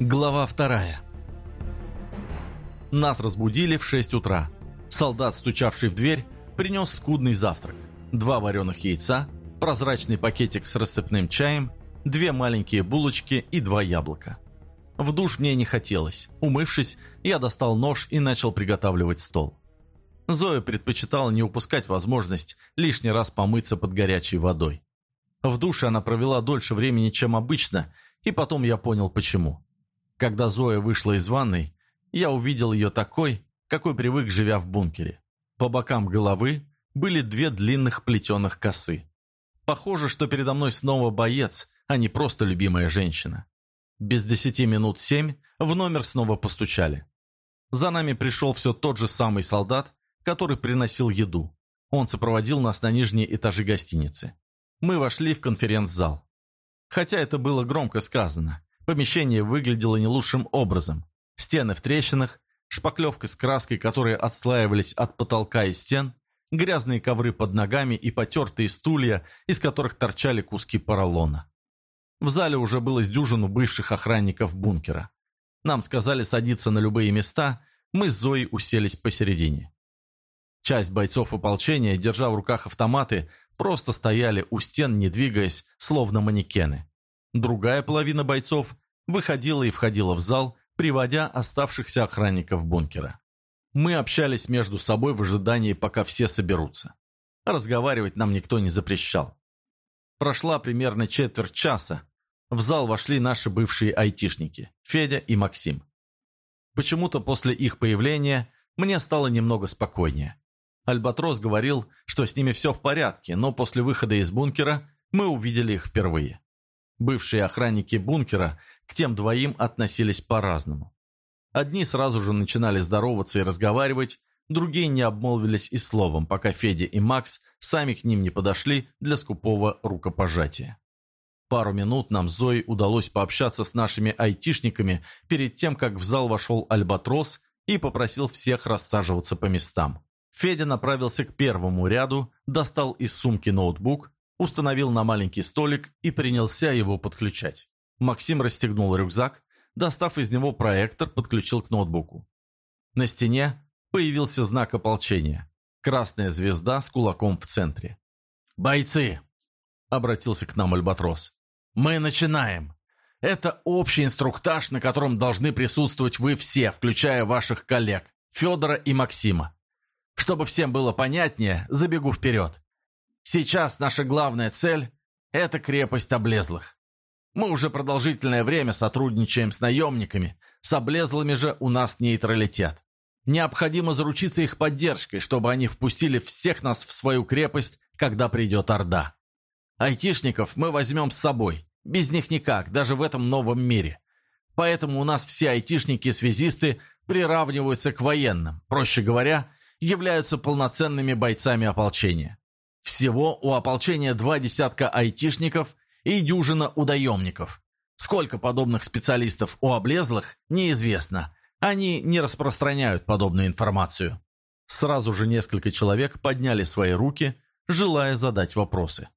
Глава вторая. Нас разбудили в 6 утра. Солдат, стучавший в дверь, принес скудный завтрак. Два вареных яйца, прозрачный пакетик с рассыпным чаем, две маленькие булочки и два яблока. В душ мне не хотелось. Умывшись, я достал нож и начал приготавливать стол. Зоя предпочитала не упускать возможность лишний раз помыться под горячей водой. В душе она провела дольше времени, чем обычно, и потом я понял, почему. Когда Зоя вышла из ванной, я увидел ее такой, какой привык, живя в бункере. По бокам головы были две длинных плетеных косы. Похоже, что передо мной снова боец, а не просто любимая женщина. Без десяти минут семь в номер снова постучали. За нами пришел все тот же самый солдат, который приносил еду. Он сопроводил нас на нижние этажи гостиницы. Мы вошли в конференц-зал. Хотя это было громко сказано. Помещение выглядело не лучшим образом. Стены в трещинах, шпаклевка с краской, которые отслаивались от потолка и стен, грязные ковры под ногами и потертые стулья, из которых торчали куски поролона. В зале уже было с дюжину бывших охранников бункера. Нам сказали садиться на любые места, мы с Зоей уселись посередине. Часть бойцов ополчения, держа в руках автоматы, просто стояли у стен, не двигаясь, словно манекены. Другая половина бойцов выходила и входила в зал, приводя оставшихся охранников бункера. Мы общались между собой в ожидании, пока все соберутся. Разговаривать нам никто не запрещал. Прошла примерно четверть часа. В зал вошли наши бывшие айтишники, Федя и Максим. Почему-то после их появления мне стало немного спокойнее. Альбатрос говорил, что с ними все в порядке, но после выхода из бункера мы увидели их впервые. Бывшие охранники бункера к тем двоим относились по-разному. Одни сразу же начинали здороваться и разговаривать, другие не обмолвились и словом, пока Федя и Макс сами к ним не подошли для скупого рукопожатия. Пару минут нам Зоей удалось пообщаться с нашими айтишниками перед тем, как в зал вошел Альбатрос и попросил всех рассаживаться по местам. Федя направился к первому ряду, достал из сумки ноутбук, установил на маленький столик и принялся его подключать. Максим расстегнул рюкзак, достав из него проектор, подключил к ноутбуку. На стене появился знак ополчения. Красная звезда с кулаком в центре. «Бойцы!» — обратился к нам Альбатрос. «Мы начинаем. Это общий инструктаж, на котором должны присутствовать вы все, включая ваших коллег, Федора и Максима. Чтобы всем было понятнее, забегу вперед. Сейчас наша главная цель – это крепость облезлых. Мы уже продолжительное время сотрудничаем с наемниками, с облезлыми же у нас нейтралитет. Необходимо заручиться их поддержкой, чтобы они впустили всех нас в свою крепость, когда придет Орда. Айтишников мы возьмем с собой. Без них никак, даже в этом новом мире. Поэтому у нас все айтишники-связисты приравниваются к военным, проще говоря, являются полноценными бойцами ополчения. Всего у ополчения два десятка айтишников и дюжина удаемников. Сколько подобных специалистов у облезлых, неизвестно. Они не распространяют подобную информацию. Сразу же несколько человек подняли свои руки, желая задать вопросы.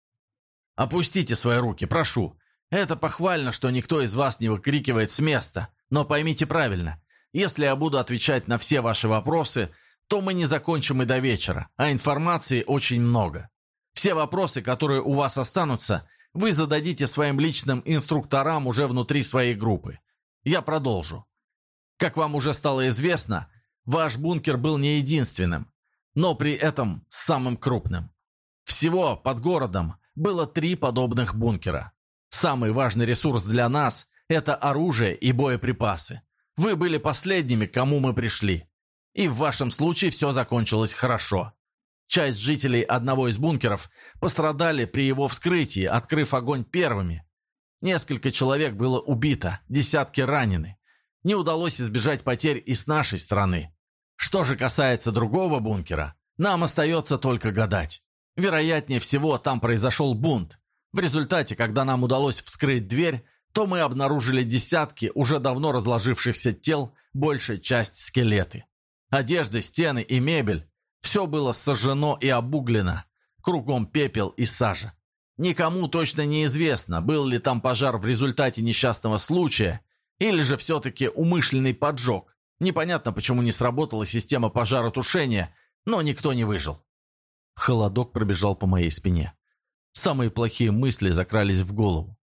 «Опустите свои руки, прошу. Это похвально, что никто из вас не выкрикивает с места. Но поймите правильно, если я буду отвечать на все ваши вопросы, то мы не закончим и до вечера, а информации очень много. Все вопросы, которые у вас останутся, вы зададите своим личным инструкторам уже внутри своей группы. Я продолжу. Как вам уже стало известно, ваш бункер был не единственным, но при этом самым крупным. Всего под городом было три подобных бункера. Самый важный ресурс для нас – это оружие и боеприпасы. Вы были последними, кому мы пришли. И в вашем случае все закончилось хорошо. Часть жителей одного из бункеров пострадали при его вскрытии, открыв огонь первыми. Несколько человек было убито, десятки ранены. Не удалось избежать потерь и с нашей стороны. Что же касается другого бункера, нам остается только гадать. Вероятнее всего, там произошел бунт. В результате, когда нам удалось вскрыть дверь, то мы обнаружили десятки уже давно разложившихся тел, большая часть скелеты. Одежды, стены и мебель все было сожжено и обуглено. Кругом пепел и сажа. Никому точно неизвестно, был ли там пожар в результате несчастного случая, Или же все-таки умышленный поджог? Непонятно, почему не сработала система пожаротушения, но никто не выжил. Холодок пробежал по моей спине. Самые плохие мысли закрались в голову.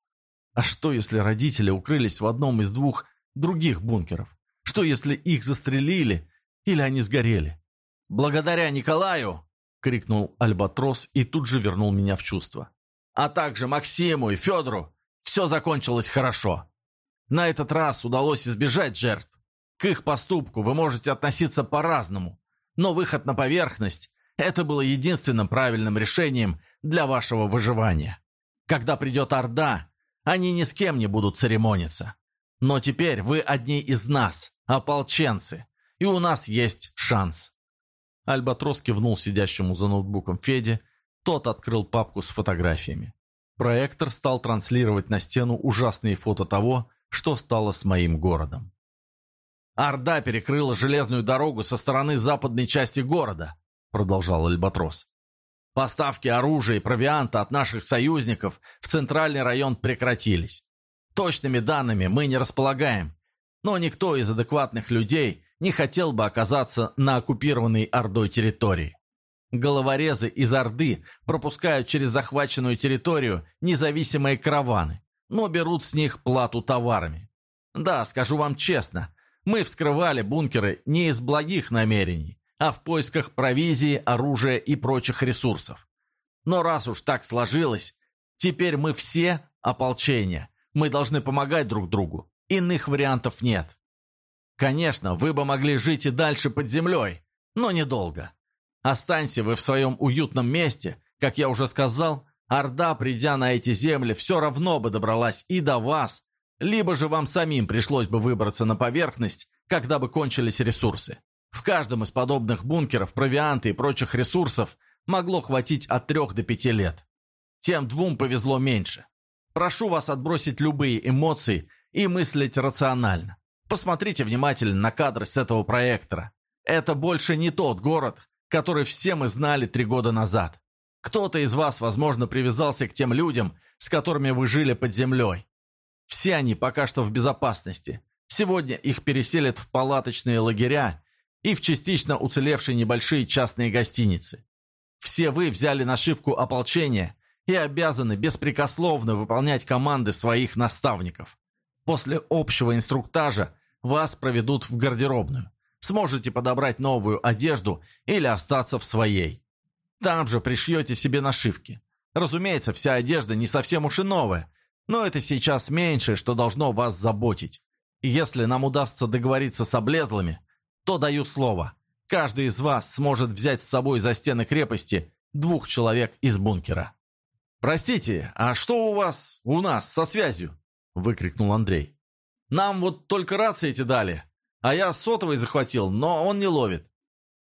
А что, если родители укрылись в одном из двух других бункеров? Что, если их застрелили или они сгорели? «Благодаря Николаю!» — крикнул Альбатрос и тут же вернул меня в чувство. «А также Максиму и Федору все закончилось хорошо. На этот раз удалось избежать жертв. К их поступку вы можете относиться по-разному, но выход на поверхность – это было единственным правильным решением для вашего выживания. Когда придет Орда, они ни с кем не будут церемониться. Но теперь вы одни из нас, ополченцы, и у нас есть шанс». Альбатрос кивнул сидящему за ноутбуком Феде, тот открыл папку с фотографиями. Проектор стал транслировать на стену ужасные фото того, что стало с моим городом. «Орда перекрыла железную дорогу со стороны западной части города», продолжал Альбатрос. «Поставки оружия и провианта от наших союзников в центральный район прекратились. Точными данными мы не располагаем, но никто из адекватных людей не хотел бы оказаться на оккупированной Ордой территории. Головорезы из Орды пропускают через захваченную территорию независимые караваны, но берут с них плату товарами. Да, скажу вам честно, мы вскрывали бункеры не из благих намерений, а в поисках провизии, оружия и прочих ресурсов. Но раз уж так сложилось, теперь мы все ополчение, мы должны помогать друг другу, иных вариантов нет. Конечно, вы бы могли жить и дальше под землей, но недолго. Останься вы в своем уютном месте, как я уже сказал, Орда, придя на эти земли, все равно бы добралась и до вас, либо же вам самим пришлось бы выбраться на поверхность, когда бы кончились ресурсы. В каждом из подобных бункеров провианты и прочих ресурсов могло хватить от трех до пяти лет. Тем двум повезло меньше. Прошу вас отбросить любые эмоции и мыслить рационально. Посмотрите внимательно на кадры с этого проектора. Это больше не тот город, который все мы знали три года назад. Кто-то из вас, возможно, привязался к тем людям, с которыми вы жили под землей. Все они пока что в безопасности. Сегодня их переселят в палаточные лагеря и в частично уцелевшие небольшие частные гостиницы. Все вы взяли нашивку ополчения и обязаны беспрекословно выполнять команды своих наставников. После общего инструктажа вас проведут в гардеробную. Сможете подобрать новую одежду или остаться в своей. Там же пришьете себе нашивки. Разумеется, вся одежда не совсем уж и новая, но это сейчас меньшее, что должно вас заботить. если нам удастся договориться с облезлыми, то даю слово. Каждый из вас сможет взять с собой за стены крепости двух человек из бункера. «Простите, а что у вас, у нас, со связью?» – выкрикнул Андрей. Нам вот только рации эти дали, а я сотовый захватил, но он не ловит.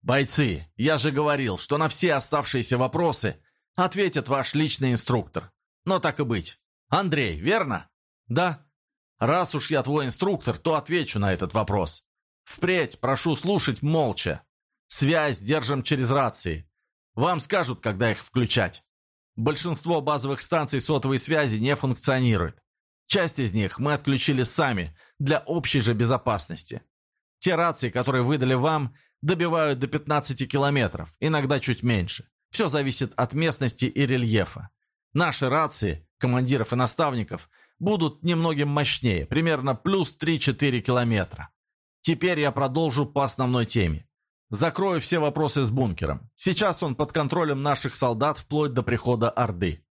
Бойцы, я же говорил, что на все оставшиеся вопросы ответит ваш личный инструктор. Но так и быть. Андрей, верно? Да. Раз уж я твой инструктор, то отвечу на этот вопрос. Впредь прошу слушать молча. Связь держим через рации. Вам скажут, когда их включать. Большинство базовых станций сотовой связи не функционирует. Часть из них мы отключили сами, для общей же безопасности. Те рации, которые выдали вам, добивают до 15 километров, иногда чуть меньше. Все зависит от местности и рельефа. Наши рации, командиров и наставников, будут немногим мощнее, примерно плюс 3-4 километра. Теперь я продолжу по основной теме. Закрою все вопросы с бункером. Сейчас он под контролем наших солдат вплоть до прихода Орды.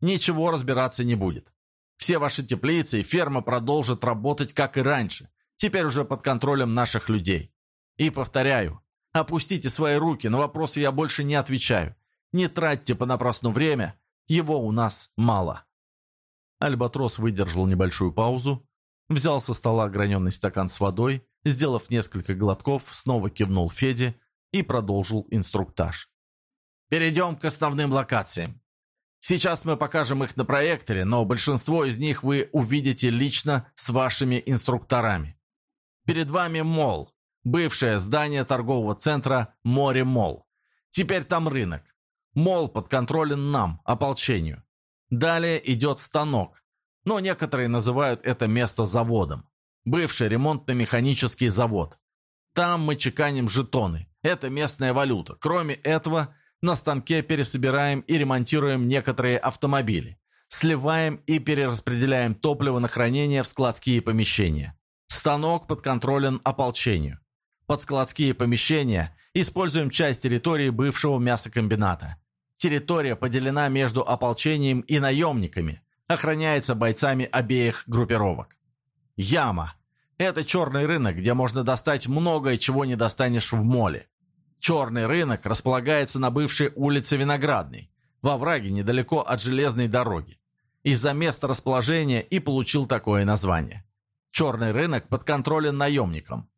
Ничего разбираться не будет. Все ваши теплицы и ферма продолжат работать, как и раньше, теперь уже под контролем наших людей. И повторяю, опустите свои руки, на вопросы я больше не отвечаю. Не тратьте понапрасну время, его у нас мало». Альбатрос выдержал небольшую паузу, взял со стола ограненный стакан с водой, сделав несколько глотков, снова кивнул Феде и продолжил инструктаж. «Перейдем к основным локациям. Сейчас мы покажем их на проекторе, но большинство из них вы увидите лично с вашими инструкторами. Перед вами мол, бывшее здание торгового центра «Море Мол». Теперь там рынок. Мол подконтролен нам, ополчению. Далее идет станок, но некоторые называют это место заводом. бывший ремонтно-механический завод. Там мы чеканим жетоны. Это местная валюта. Кроме этого, на станке пересобираем и ремонтируем некоторые автомобили. Сливаем и перераспределяем топливо на хранение в складские помещения. Станок подконтролен ополчению. Под складские помещения используем часть территории бывшего мясокомбината. Территория поделена между ополчением и наемниками, охраняется бойцами обеих группировок. Яма. Это черный рынок, где можно достать многое, чего не достанешь в моле. Черный рынок располагается на бывшей улице Виноградной, во враге недалеко от железной дороги. Из-за места расположения и получил такое название. Черный рынок подконтролен наемникам.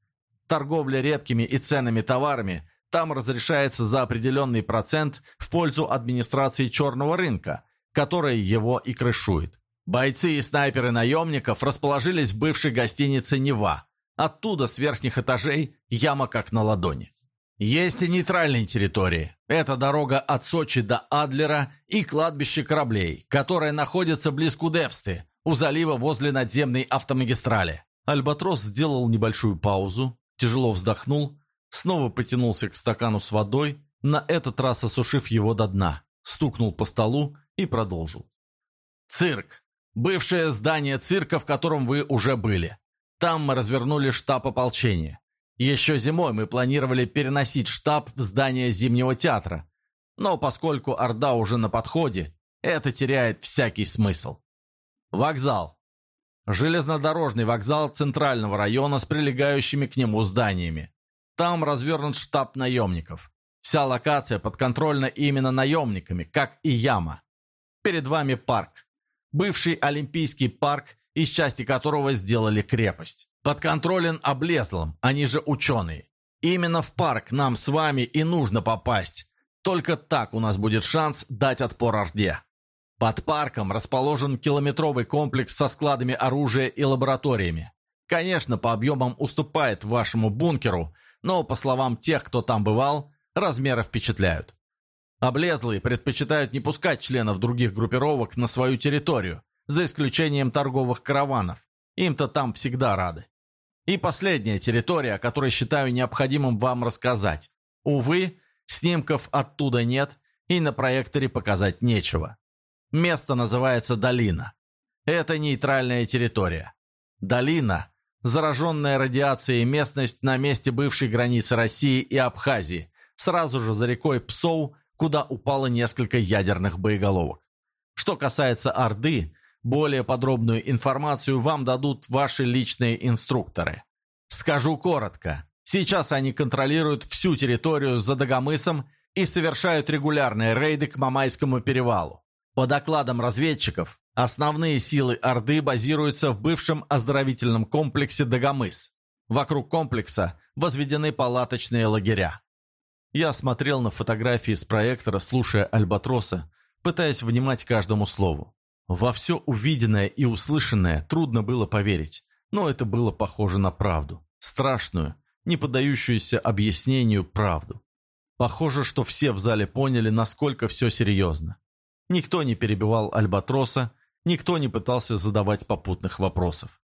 Торговля редкими и ценными товарами там разрешается за определенный процент в пользу администрации черного рынка, которая его и крышует. Бойцы и снайперы наемников расположились в бывшей гостинице «Нева». Оттуда, с верхних этажей, яма как на ладони. Есть и нейтральные территории. Это дорога от Сочи до Адлера и кладбище кораблей, которое находится близ Кудепсты, у залива возле надземной автомагистрали. Альбатрос сделал небольшую паузу, тяжело вздохнул, снова потянулся к стакану с водой, на этот раз осушив его до дна, стукнул по столу и продолжил. «Цирк. Бывшее здание цирка, в котором вы уже были. Там мы развернули штаб ополчения. Еще зимой мы планировали переносить штаб в здание Зимнего театра. Но поскольку Орда уже на подходе, это теряет всякий смысл. Вокзал. Железнодорожный вокзал центрального района с прилегающими к нему зданиями. Там развернут штаб наемников. Вся локация подконтрольна именно наемниками, как и яма. Перед вами парк бывший Олимпийский парк, из части которого сделали крепость. Подконтролен облезлым, они же ученые. Именно в парк нам с вами и нужно попасть. Только так у нас будет шанс дать отпор Орде. Под парком расположен километровый комплекс со складами оружия и лабораториями. Конечно, по объемам уступает вашему бункеру, но, по словам тех, кто там бывал, размеры впечатляют. Облезлые предпочитают не пускать членов других группировок на свою территорию, за исключением торговых караванов. Им-то там всегда рады. И последняя территория, о которой считаю необходимым вам рассказать. Увы, снимков оттуда нет и на проекторе показать нечего. Место называется Долина. Это нейтральная территория. Долина – зараженная радиацией местность на месте бывшей границы России и Абхазии, сразу же за рекой Псоу куда упало несколько ядерных боеголовок. Что касается Орды, более подробную информацию вам дадут ваши личные инструкторы. Скажу коротко. Сейчас они контролируют всю территорию за Дагомысом и совершают регулярные рейды к Мамайскому перевалу. По докладам разведчиков, основные силы Орды базируются в бывшем оздоровительном комплексе Дагомыс. Вокруг комплекса возведены палаточные лагеря. Я смотрел на фотографии с проектора, слушая Альбатроса, пытаясь внимать каждому слову. Во все увиденное и услышанное трудно было поверить, но это было похоже на правду. Страшную, не поддающуюся объяснению правду. Похоже, что все в зале поняли, насколько все серьезно. Никто не перебивал Альбатроса, никто не пытался задавать попутных вопросов.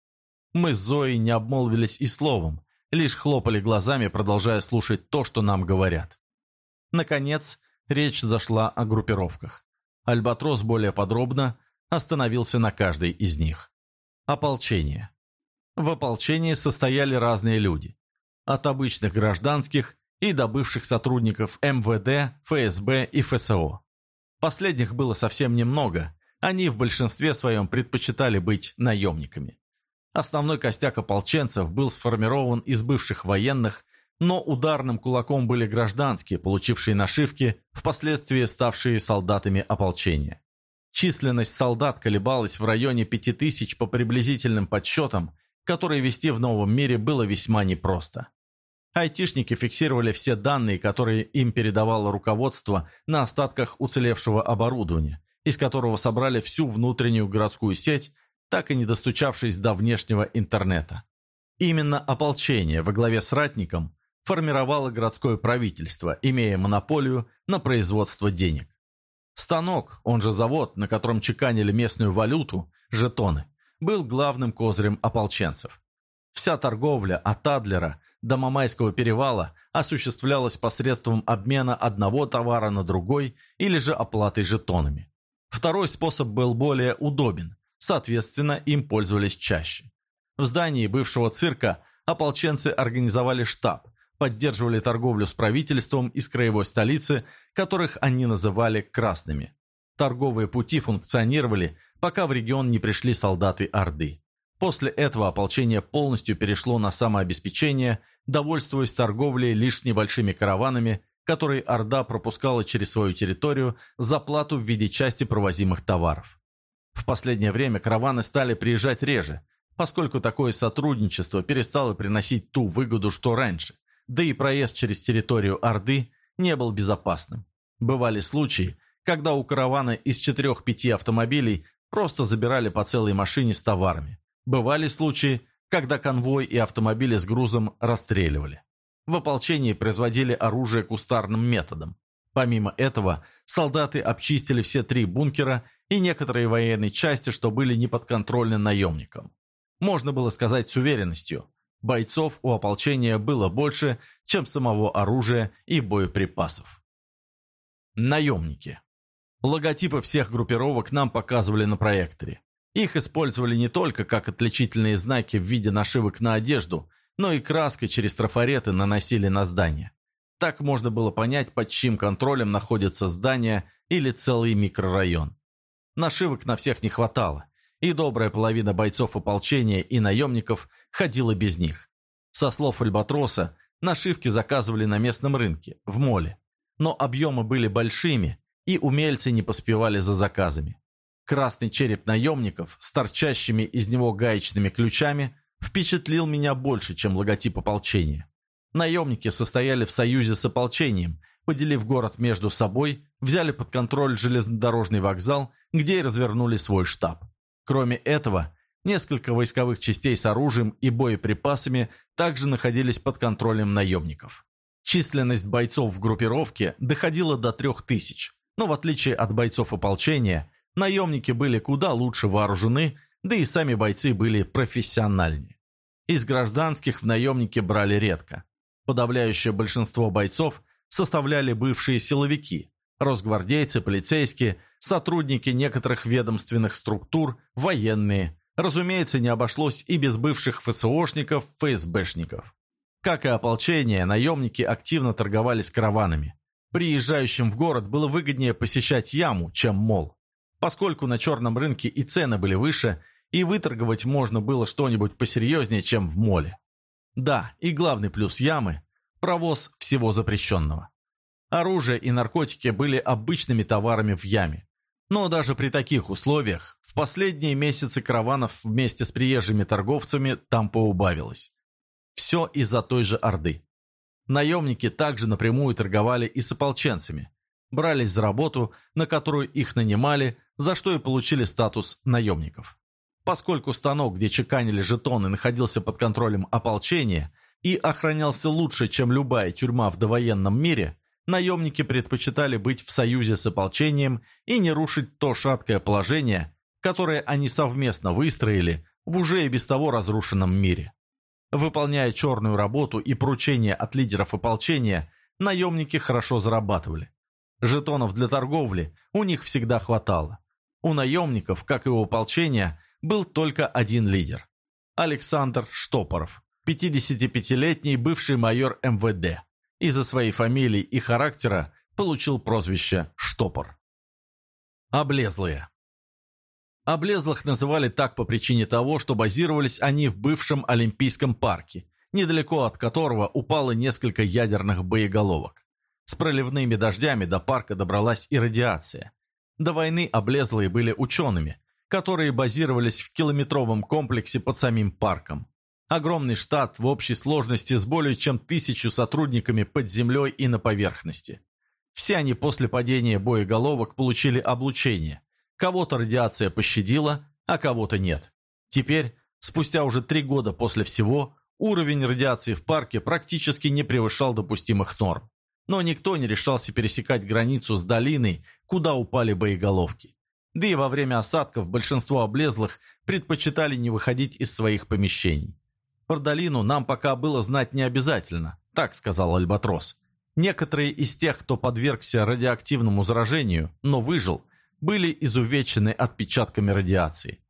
Мы с Зоей не обмолвились и словом, лишь хлопали глазами, продолжая слушать то, что нам говорят. Наконец, речь зашла о группировках. Альбатрос более подробно остановился на каждой из них. Ополчение. В ополчении состояли разные люди. От обычных гражданских и до бывших сотрудников МВД, ФСБ и ФСО. Последних было совсем немного, они в большинстве своем предпочитали быть наемниками. Основной костяк ополченцев был сформирован из бывших военных но ударным кулаком были гражданские, получившие нашивки, впоследствии ставшие солдатами ополчения. Численность солдат колебалась в районе 5000 по приблизительным подсчетам, которые вести в новом мире было весьма непросто. Айтишники фиксировали все данные, которые им передавало руководство на остатках уцелевшего оборудования, из которого собрали всю внутреннюю городскую сеть, так и не достучавшись до внешнего интернета. Именно ополчение во главе с ратником формировало городское правительство, имея монополию на производство денег. Станок, он же завод, на котором чеканили местную валюту, жетоны, был главным козырем ополченцев. Вся торговля от Адлера до Мамайского перевала осуществлялась посредством обмена одного товара на другой или же оплатой жетонами. Второй способ был более удобен, соответственно, им пользовались чаще. В здании бывшего цирка ополченцы организовали штаб, поддерживали торговлю с правительством из краевой столицы, которых они называли «красными». Торговые пути функционировали, пока в регион не пришли солдаты Орды. После этого ополчение полностью перешло на самообеспечение, довольствуясь торговлей лишь с небольшими караванами, которые Орда пропускала через свою территорию за плату в виде части провозимых товаров. В последнее время караваны стали приезжать реже, поскольку такое сотрудничество перестало приносить ту выгоду, что раньше, да и проезд через территорию Орды не был безопасным. Бывали случаи, когда у каравана из 4-5 автомобилей просто забирали по целой машине с товарами. Бывали случаи, когда конвой и автомобили с грузом расстреливали. В ополчении производили оружие кустарным методом. Помимо этого, солдаты обчистили все три бункера и некоторые военные части, что были неподконтрольны наемникам. Можно было сказать с уверенностью, бойцов у ополчения было больше, чем самого оружия и боеприпасов. Наемники. Логотипы всех группировок нам показывали на проекторе. Их использовали не только как отличительные знаки в виде нашивок на одежду, но и краской через трафареты наносили на здание. Так можно было понять, под чьим контролем находится здание или целый микрорайон. Нашивок на всех не хватало, и добрая половина бойцов ополчения и наемников ходила без них. Со слов Альбатроса, нашивки заказывали на местном рынке, в моле. Но объемы были большими, и умельцы не поспевали за заказами. Красный череп наемников с торчащими из него гаечными ключами впечатлил меня больше, чем логотип ополчения. Наемники состояли в союзе с ополчением, поделив город между собой, взяли под контроль железнодорожный вокзал, где и развернули свой штаб. Кроме этого, несколько войсковых частей с оружием и боеприпасами также находились под контролем наемников. Численность бойцов в группировке доходила до трех тысяч, но в отличие от бойцов ополчения, наемники были куда лучше вооружены, да и сами бойцы были профессиональнее. Из гражданских в наемники брали редко. Подавляющее большинство бойцов составляли бывшие силовики, росгвардейцы, полицейские, сотрудники некоторых ведомственных структур, военные. Разумеется, не обошлось и без бывших ФСОшников, ФСБшников. Как и ополчение, наемники активно торговали с караванами. Приезжающим в город было выгоднее посещать яму, чем мол. Поскольку на черном рынке и цены были выше, и выторговать можно было что-нибудь посерьезнее, чем в моле. Да, и главный плюс ямы – провоз всего запрещенного. Оружие и наркотики были обычными товарами в яме. Но даже при таких условиях в последние месяцы караванов вместе с приезжими торговцами там поубавилось. Все из-за той же Орды. Наемники также напрямую торговали и с ополченцами. Брались за работу, на которую их нанимали, за что и получили статус наемников. Поскольку станок, где чеканили жетоны, находился под контролем ополчения и охранялся лучше, чем любая тюрьма в довоенном мире, наемники предпочитали быть в союзе с ополчением и не рушить то шаткое положение, которое они совместно выстроили в уже и без того разрушенном мире. Выполняя черную работу и поручения от лидеров ополчения, наемники хорошо зарабатывали. Жетонов для торговли у них всегда хватало. У наемников, как и у ополчения, был только один лидер – Александр Штопоров, 55-летний бывший майор МВД. Из-за своей фамилии и характера получил прозвище Штопор. Облезлые. Облезлых называли так по причине того, что базировались они в бывшем Олимпийском парке, недалеко от которого упало несколько ядерных боеголовок. С проливными дождями до парка добралась и радиация. До войны облезлые были учеными, которые базировались в километровом комплексе под самим парком. Огромный штат в общей сложности с более чем тысячу сотрудниками под землей и на поверхности. Все они после падения боеголовок получили облучение – Кого-то радиация пощадила, а кого-то нет. Теперь, спустя уже три года после всего, уровень радиации в парке практически не превышал допустимых норм. Но никто не решался пересекать границу с долиной, куда упали боеголовки. Да и во время осадков большинство облезлых предпочитали не выходить из своих помещений. Про долину нам пока было знать не обязательно, так сказал Альбатрос. Некоторые из тех, кто подвергся радиоактивному заражению, но выжил, были изувечены отпечатками радиации.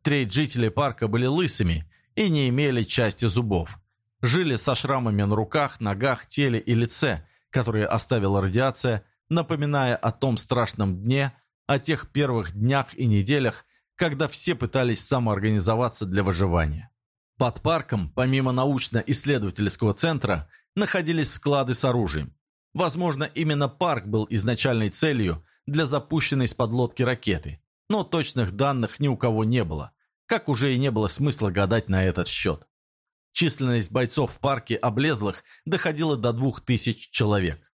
Треть жителей парка были лысыми и не имели части зубов. Жили со шрамами на руках, ногах, теле и лице, которые оставила радиация, напоминая о том страшном дне, о тех первых днях и неделях, когда все пытались самоорганизоваться для выживания. Под парком, помимо научно-исследовательского центра, находились склады с оружием. Возможно, именно парк был изначальной целью для запущенной с подлодки ракеты, но точных данных ни у кого не было, как уже и не было смысла гадать на этот счет. Численность бойцов в парке облезлых доходила до двух тысяч человек.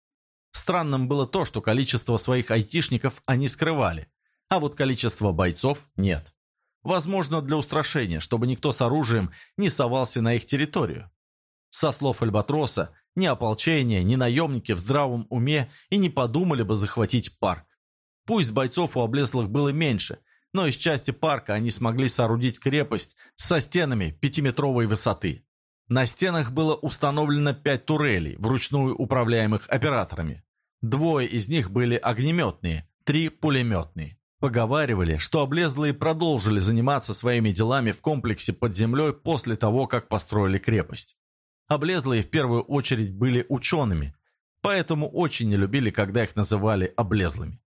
Странным было то, что количество своих айтишников они скрывали, а вот количество бойцов нет. Возможно, для устрашения, чтобы никто с оружием не совался на их территорию. Со слов Альбатроса, ни ополчение, ни наемники в здравом уме и не подумали бы захватить парк. Пусть бойцов у облезлых было меньше, но из части парка они смогли соорудить крепость со стенами пятиметровой высоты. На стенах было установлено пять турелей, вручную управляемых операторами. Двое из них были огнеметные, три пулеметные. Поговаривали, что облезлые продолжили заниматься своими делами в комплексе под землей после того, как построили крепость. Облезлые в первую очередь были учеными, поэтому очень не любили, когда их называли облезлыми.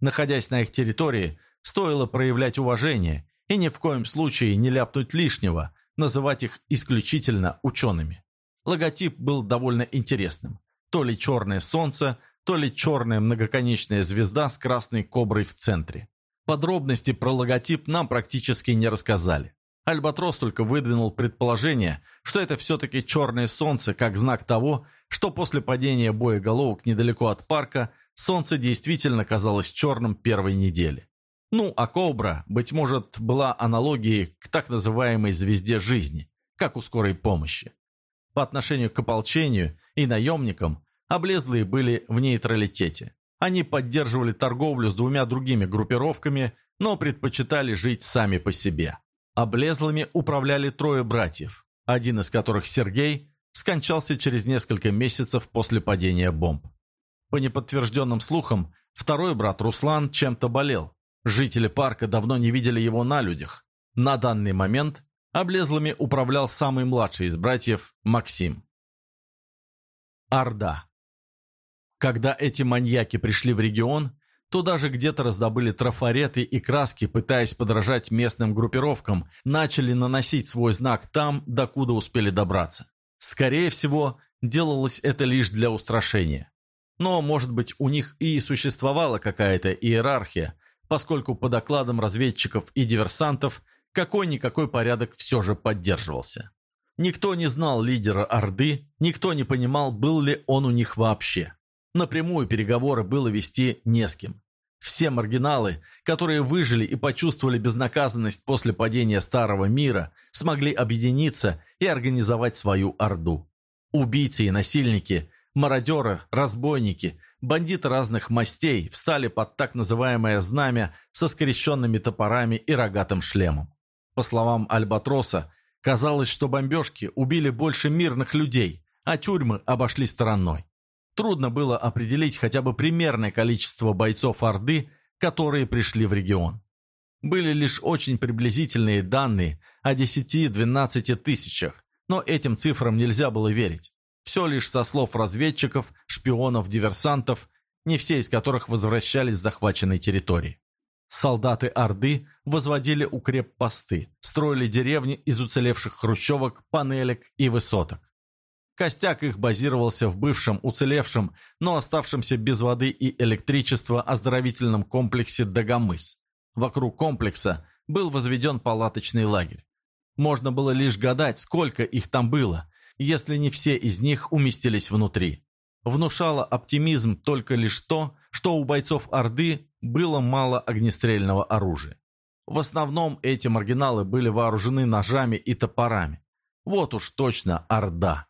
Находясь на их территории, стоило проявлять уважение и ни в коем случае не ляпнуть лишнего, называть их исключительно учеными. Логотип был довольно интересным. То ли черное солнце, то ли черная многоконечная звезда с красной коброй в центре. Подробности про логотип нам практически не рассказали. Альбатрос только выдвинул предположение, что это все-таки черное солнце как знак того, что после падения боеголовок недалеко от парка солнце действительно казалось черным первой недели. Ну, а кобра, быть может, была аналогией к так называемой звезде жизни, как у скорой помощи. По отношению к ополчению и наемникам облезлые были в нейтралитете. Они поддерживали торговлю с двумя другими группировками, но предпочитали жить сами по себе. Облезлыми управляли трое братьев, один из которых, Сергей, скончался через несколько месяцев после падения бомб. По неподтвержденным слухам, второй брат Руслан чем-то болел. Жители парка давно не видели его на людях. На данный момент облезлыми управлял самый младший из братьев Максим. Орда. Когда эти маньяки пришли в регион, то даже где-то раздобыли трафареты и краски, пытаясь подражать местным группировкам, начали наносить свой знак там, докуда успели добраться. Скорее всего, делалось это лишь для устрашения. Но, может быть, у них и существовала какая-то иерархия, поскольку по докладам разведчиков и диверсантов какой-никакой порядок все же поддерживался. Никто не знал лидера Орды, никто не понимал, был ли он у них вообще. Напрямую переговоры было вести не с кем. Все маргиналы, которые выжили и почувствовали безнаказанность после падения Старого Мира, смогли объединиться и организовать свою Орду. Убийцы и насильники, мародеры, разбойники, бандиты разных мастей встали под так называемое знамя со скрещенными топорами и рогатым шлемом. По словам Альбатроса, казалось, что бомбежки убили больше мирных людей, а тюрьмы обошли стороной. Трудно было определить хотя бы примерное количество бойцов Орды, которые пришли в регион. Были лишь очень приблизительные данные о 10-12 тысячах, но этим цифрам нельзя было верить. Все лишь со слов разведчиков, шпионов, диверсантов, не все из которых возвращались с захваченной территории. Солдаты Орды возводили укреппосты, строили деревни из уцелевших хрущевок, панелек и высоток. Костяк их базировался в бывшем уцелевшем, но оставшемся без воды и электричества оздоровительном комплексе Дагомыс. Вокруг комплекса был возведен палаточный лагерь. Можно было лишь гадать, сколько их там было, если не все из них уместились внутри. Внушало оптимизм только лишь то, что у бойцов Орды было мало огнестрельного оружия. В основном эти маргиналы были вооружены ножами и топорами. Вот уж точно Орда.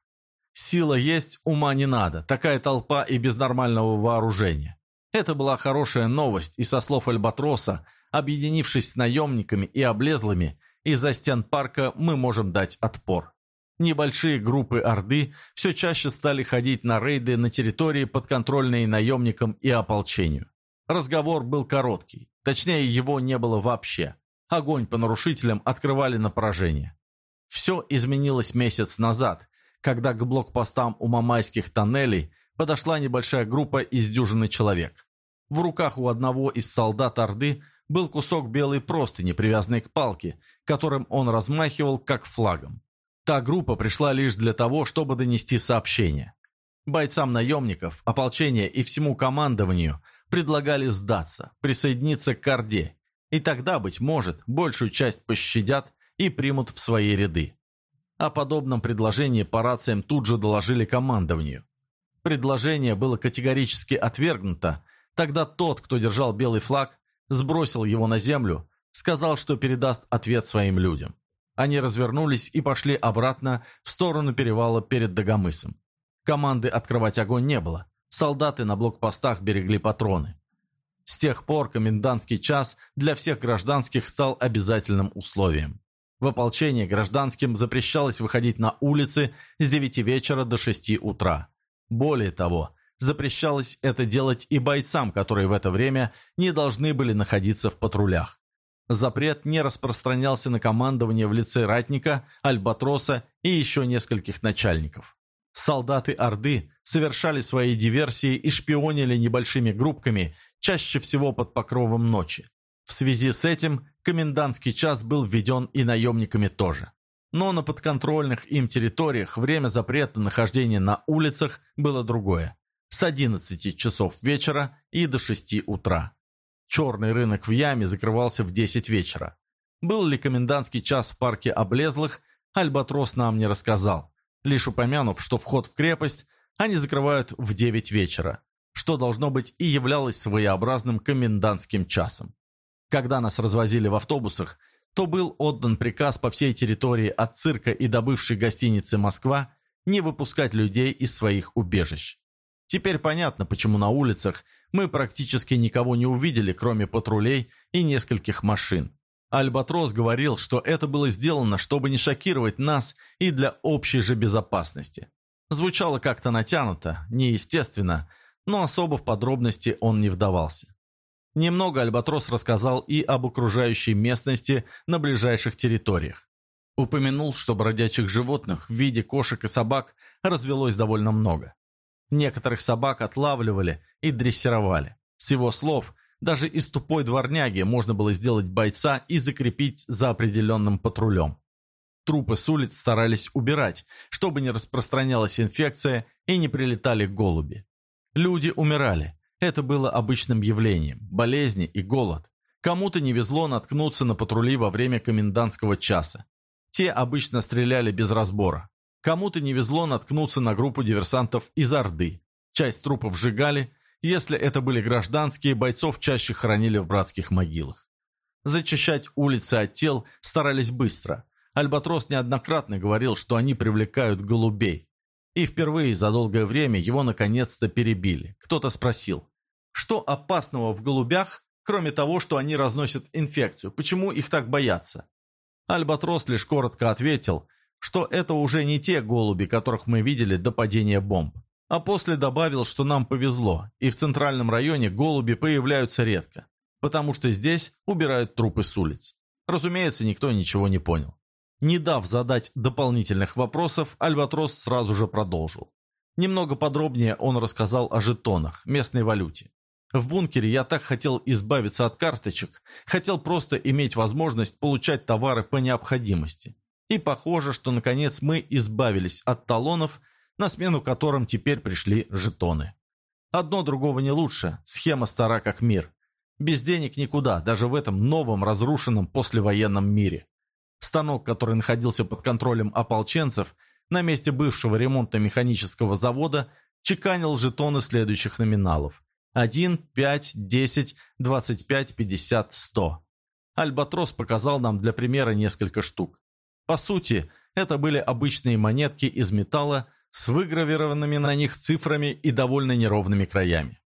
Сила есть, ума не надо. Такая толпа и без нормального вооружения. Это была хорошая новость, и со слов Альбатроса, объединившись с наемниками и облезлыми, из-за стен парка мы можем дать отпор. Небольшие группы Орды все чаще стали ходить на рейды на территории, подконтрольные наемникам и ополчению. Разговор был короткий, точнее его не было вообще. Огонь по нарушителям открывали на поражение. Все изменилось месяц назад, когда к блокпостам у мамайских тоннелей подошла небольшая группа из дюжины человек. В руках у одного из солдат Орды был кусок белой простыни, привязанной к палке, которым он размахивал как флагом. Та группа пришла лишь для того, чтобы донести сообщение. Бойцам наемников, ополчения и всему командованию предлагали сдаться, присоединиться к Орде, и тогда, быть может, большую часть пощадят и примут в свои ряды. О подобном предложении по рациям тут же доложили командованию. Предложение было категорически отвергнуто, тогда тот, кто держал белый флаг, сбросил его на землю, сказал, что передаст ответ своим людям. Они развернулись и пошли обратно в сторону перевала перед Дагомысом. Команды открывать огонь не было. Солдаты на блокпостах берегли патроны. С тех пор комендантский час для всех гражданских стал обязательным условием. В ополчении гражданским запрещалось выходить на улицы с 9 вечера до 6 утра. Более того, запрещалось это делать и бойцам, которые в это время не должны были находиться в патрулях. Запрет не распространялся на командование в лице ратника, альбатроса и еще нескольких начальников. Солдаты Орды совершали свои диверсии и шпионили небольшими группками, чаще всего под покровом ночи. В связи с этим комендантский час был введен и наемниками тоже. Но на подконтрольных им территориях время запрета нахождения на улицах было другое. С 11 часов вечера и до 6 утра. Черный рынок в яме закрывался в 10 вечера. Был ли комендантский час в парке облезлых, Альбатрос нам не рассказал, лишь упомянув, что вход в крепость они закрывают в 9 вечера, что должно быть и являлось своеобразным комендантским часом. Когда нас развозили в автобусах, то был отдан приказ по всей территории от цирка и до бывшей гостиницы «Москва» не выпускать людей из своих убежищ. Теперь понятно, почему на улицах мы практически никого не увидели, кроме патрулей и нескольких машин. Альбатрос говорил, что это было сделано, чтобы не шокировать нас и для общей же безопасности. Звучало как-то натянуто, неестественно, но особо в подробности он не вдавался. Немного Альбатрос рассказал и об окружающей местности на ближайших территориях. Упомянул, что бродячих животных в виде кошек и собак развелось довольно много. Некоторых собак отлавливали и дрессировали. С его слов, даже из тупой дворняги можно было сделать бойца и закрепить за определенным патрулем. Трупы с улиц старались убирать, чтобы не распространялась инфекция и не прилетали голуби. Люди умирали. Это было обычным явлением. Болезни и голод. Кому-то не везло наткнуться на патрули во время комендантского часа. Те обычно стреляли без разбора. Кому-то не везло наткнуться на группу диверсантов из Орды. Часть трупов сжигали, если это были гражданские, бойцов чаще хоронили в братских могилах. Зачищать улицы от тел старались быстро. Альбатрос неоднократно говорил, что они привлекают голубей. И впервые за долгое время его наконец-то перебили. Кто-то спросил, что опасного в голубях, кроме того, что они разносят инфекцию, почему их так боятся? Альбатрос лишь коротко ответил – что это уже не те голуби, которых мы видели до падения бомб. А после добавил, что нам повезло, и в центральном районе голуби появляются редко, потому что здесь убирают трупы с улиц. Разумеется, никто ничего не понял. Не дав задать дополнительных вопросов, Альбатрос сразу же продолжил. Немного подробнее он рассказал о жетонах, местной валюте. В бункере я так хотел избавиться от карточек, хотел просто иметь возможность получать товары по необходимости. И похоже, что наконец мы избавились от талонов, на смену которым теперь пришли жетоны. Одно другого не лучше, схема стара как мир. Без денег никуда, даже в этом новом разрушенном послевоенном мире. Станок, который находился под контролем ополченцев, на месте бывшего ремонтно-механического завода, чеканил жетоны следующих номиналов. 1, 5, 10, 25, 50, 100. Альбатрос показал нам для примера несколько штук. По сути, это были обычные монетки из металла с выгравированными на них цифрами и довольно неровными краями.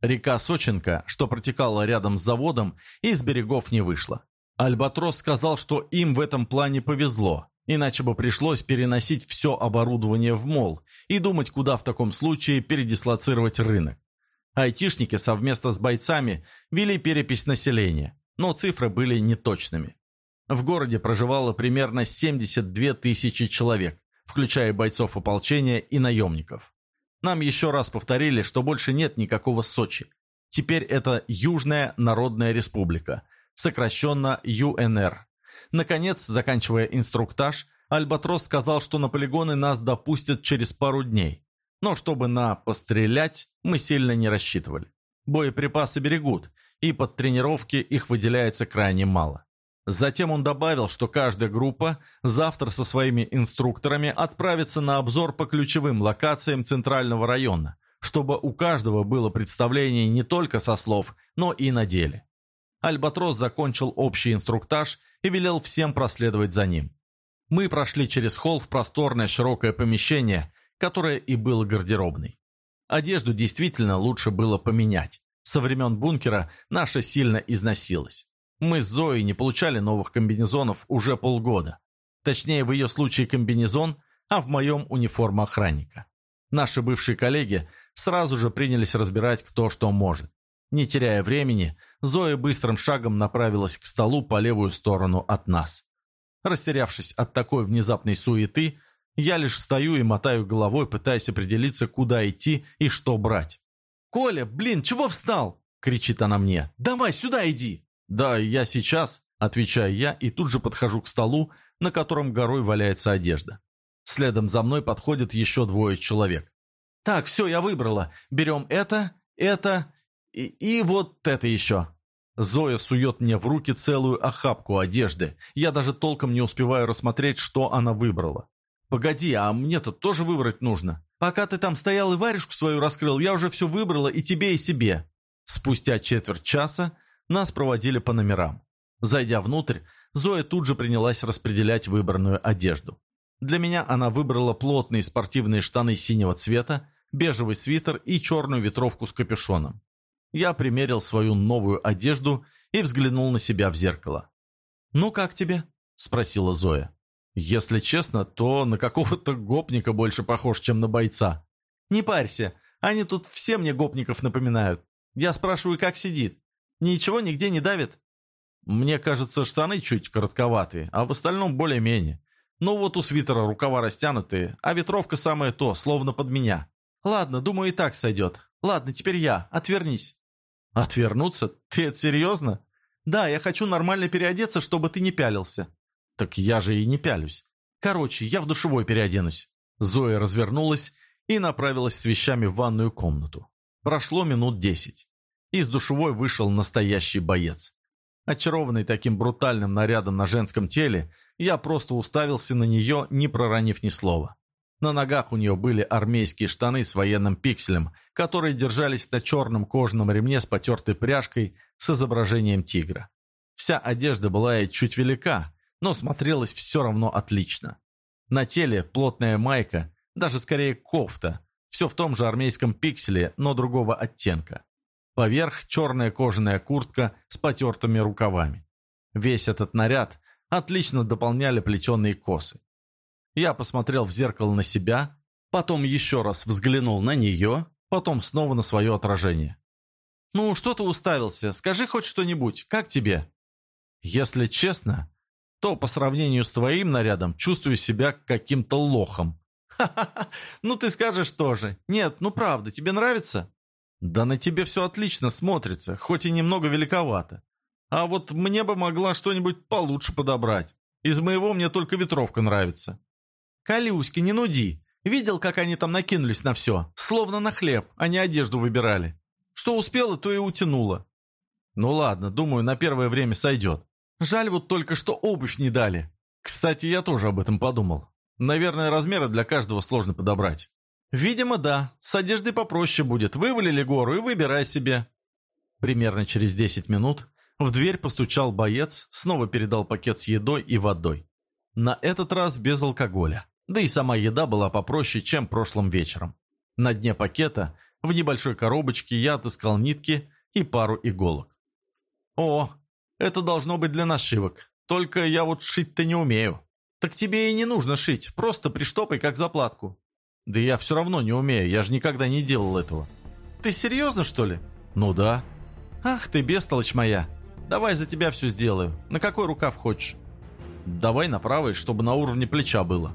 Река Соченко, что протекала рядом с заводом, из берегов не вышла. Альбатрос сказал, что им в этом плане повезло. Иначе бы пришлось переносить все оборудование в мол и думать, куда в таком случае передислоцировать рынок. Айтишники совместно с бойцами вели перепись населения, но цифры были неточными. В городе проживало примерно 72 тысячи человек, включая бойцов ополчения и наемников. Нам еще раз повторили, что больше нет никакого Сочи. Теперь это Южная Народная Республика, сокращенно ЮНР. Наконец, заканчивая инструктаж, Альбатрос сказал, что на полигоны нас допустят через пару дней. Но чтобы на «пострелять» мы сильно не рассчитывали. Боеприпасы берегут, и под тренировки их выделяется крайне мало. Затем он добавил, что каждая группа завтра со своими инструкторами отправится на обзор по ключевым локациям Центрального района, чтобы у каждого было представление не только со слов, но и на деле. Альбатрос закончил общий инструктаж и велел всем проследовать за ним. Мы прошли через холл в просторное широкое помещение, которое и было гардеробной. Одежду действительно лучше было поменять. Со времен бункера наша сильно износилась. Мы с Зоей не получали новых комбинезонов уже полгода. Точнее, в ее случае комбинезон, а в моем униформа охранника. Наши бывшие коллеги сразу же принялись разбирать, кто что может. Не теряя времени, Зоя быстрым шагом направилась к столу по левую сторону от нас. Растерявшись от такой внезапной суеты, я лишь стою и мотаю головой, пытаясь определиться, куда идти и что брать. «Коля, блин, чего встал?» – кричит она мне. «Давай сюда иди!» «Да, я сейчас», — отвечаю я и тут же подхожу к столу, на котором горой валяется одежда. Следом за мной подходят еще двое человек. «Так, все, я выбрала. Берем это, это и, и вот это еще». Зоя сует мне в руки целую охапку одежды. Я даже толком не успеваю рассмотреть, что она выбрала. «Погоди, а мне-то тоже выбрать нужно. Пока ты там стоял и варежку свою раскрыл, я уже все выбрала и тебе, и себе». Спустя четверть часа нас проводили по номерам. Зайдя внутрь, Зоя тут же принялась распределять выбранную одежду. Для меня она выбрала плотные спортивные штаны синего цвета, бежевый свитер и черную ветровку с капюшоном. Я примерил свою новую одежду и взглянул на себя в зеркало. «Ну как тебе?» – спросила Зоя. «Если честно, то на какого-то гопника больше похож, чем на бойца». «Не парься, они тут все мне гопников напоминают. Я спрашиваю, как сидит. Ничего нигде не давит?» «Мне кажется, штаны чуть коротковатые, а в остальном более-менее. Ну вот у свитера рукава растянутые, а ветровка самое то, словно под меня. Ладно, думаю, и так сойдет. Ладно, теперь я. Отвернись». «Отвернуться? Ты это серьезно?» «Да, я хочу нормально переодеться, чтобы ты не пялился». «Так я же и не пялюсь. Короче, я в душевой переоденусь». Зоя развернулась и направилась с вещами в ванную комнату. Прошло минут десять. Из душевой вышел настоящий боец. Очарованный таким брутальным нарядом на женском теле, я просто уставился на нее, не проронив ни слова. На ногах у нее были армейские штаны с военным пикселем, которые держались на черном кожаном ремне с потертой пряжкой с изображением тигра. Вся одежда была ей чуть велика, но смотрелась все равно отлично. На теле плотная майка, даже скорее кофта, все в том же армейском пикселе, но другого оттенка. Поверх черная кожаная куртка с потертыми рукавами. Весь этот наряд отлично дополняли плетеные косы. Я посмотрел в зеркало на себя, потом еще раз взглянул на нее, потом снова на свое отражение. «Ну, что ты уставился? Скажи хоть что-нибудь. Как тебе?» «Если честно, то по сравнению с твоим нарядом чувствую себя каким-то лохом». «Ха-ха-ха! Ну ты скажешь тоже. Нет, ну правда, тебе нравится?» «Да на тебе все отлично смотрится, хоть и немного великовато. А вот мне бы могла что-нибудь получше подобрать. Из моего мне только ветровка нравится». «Калюськи, не нуди. Видел, как они там накинулись на все? Словно на хлеб, а не одежду выбирали. Что успела, то и утянула». «Ну ладно, думаю, на первое время сойдет. Жаль вот только, что обувь не дали. Кстати, я тоже об этом подумал. Наверное, размеры для каждого сложно подобрать. «Видимо, да. С одеждой попроще будет. Вывалили гору и выбирай себе». Примерно через 10 минут в дверь постучал боец, снова передал пакет с едой и водой. На этот раз без алкоголя. Да и сама еда была попроще, чем прошлым вечером. На дне пакета, в небольшой коробочке, я отыскал нитки и пару иголок. «О, это должно быть для нашивок. Только я вот шить-то не умею». «Так тебе и не нужно шить, просто приштопай как заплатку». «Да я все равно не умею, я же никогда не делал этого». «Ты серьезно, что ли?» «Ну да». «Ах ты, бестолочь моя! Давай за тебя все сделаю. На какой рукав хочешь?» «Давай на правый, чтобы на уровне плеча было».